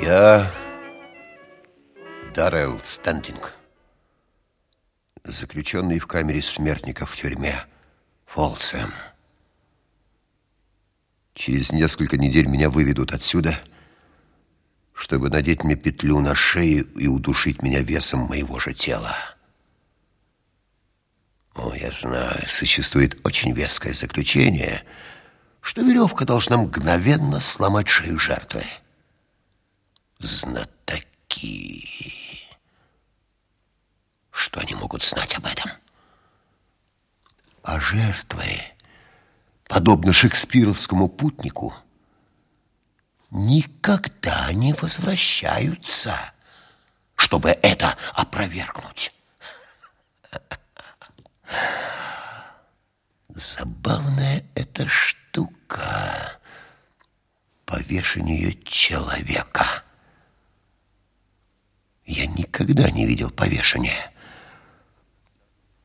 Я Даррелл Стендинг, заключенный в камере смертников в тюрьме Фолсэм. Через несколько недель меня выведут отсюда, чтобы надеть мне петлю на шею и удушить меня весом моего же тела. О, я знаю, существует очень веское заключение, что веревка должна мгновенно сломать шею жертвы. Знатоки. Что они могут знать об этом? А жертвы, подобно шекспировскому путнику, никогда не возвращаются, чтобы это опровергнуть. Забавная эта штука. Повешение человека. Никогда не видел повешения.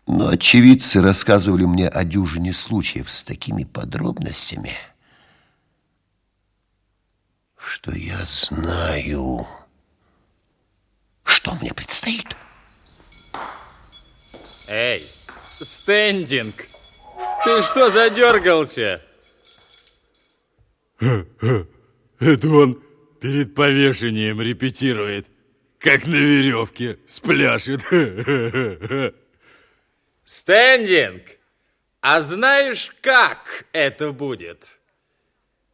Но очевидцы рассказывали мне о дюжине случаев с такими подробностями, что я знаю, что мне предстоит. Эй, стендинг, ты что задергался? Это он перед повешением репетирует, как на веревке спляшет. Стендинг, а знаешь, как это будет?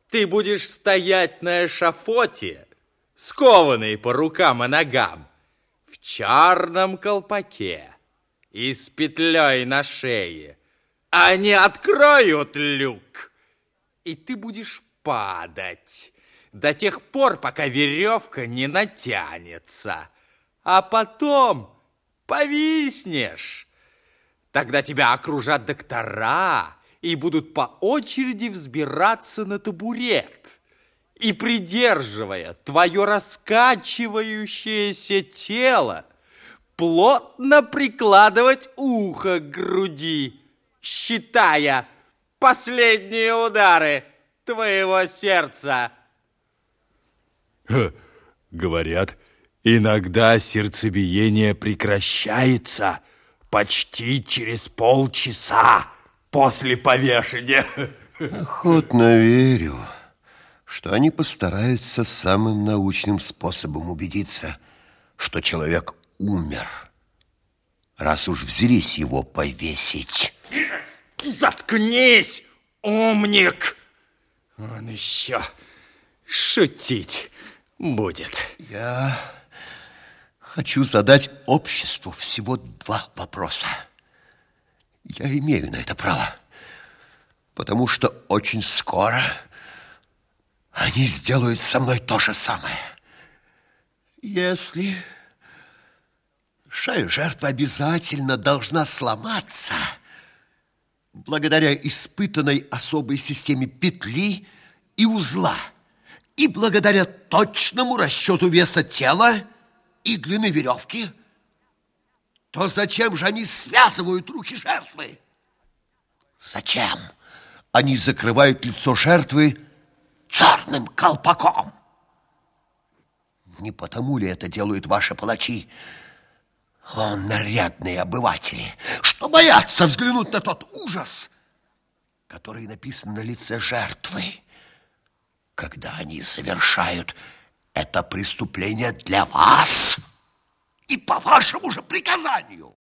Ты будешь стоять на эшафоте, скованный по рукам и ногам, в черном колпаке и с петлей на шее. Они откроют люк, и ты будешь падать до тех пор, пока веревка не натянется. А потом повиснешь. Тогда тебя окружат доктора и будут по очереди взбираться на табурет. И, придерживая твое раскачивающееся тело, плотно прикладывать ухо к груди, считая последние удары твоего сердца. Говорят, иногда сердцебиение прекращается почти через полчаса после повешения. Охотно верю, что они постараются самым научным способом убедиться, что человек умер, раз уж взялись его повесить. Заткнись, умник! Он еще шутить будет. Я хочу задать обществу всего два вопроса. Я имею на это право, потому что очень скоро они сделают со мной то же самое. Если шея жертвы обязательно должна сломаться благодаря испытанной особой системе петли и узла и благодаря точному расчету веса тела и длины веревки, то зачем же они связывают руки жертвы? Зачем они закрывают лицо жертвы черным колпаком? Не потому ли это делают ваши палачи, о, нарядные обыватели, что боятся взглянуть на тот ужас, который написан на лице жертвы, когда они совершают это преступление для вас и по вашему же приказанию.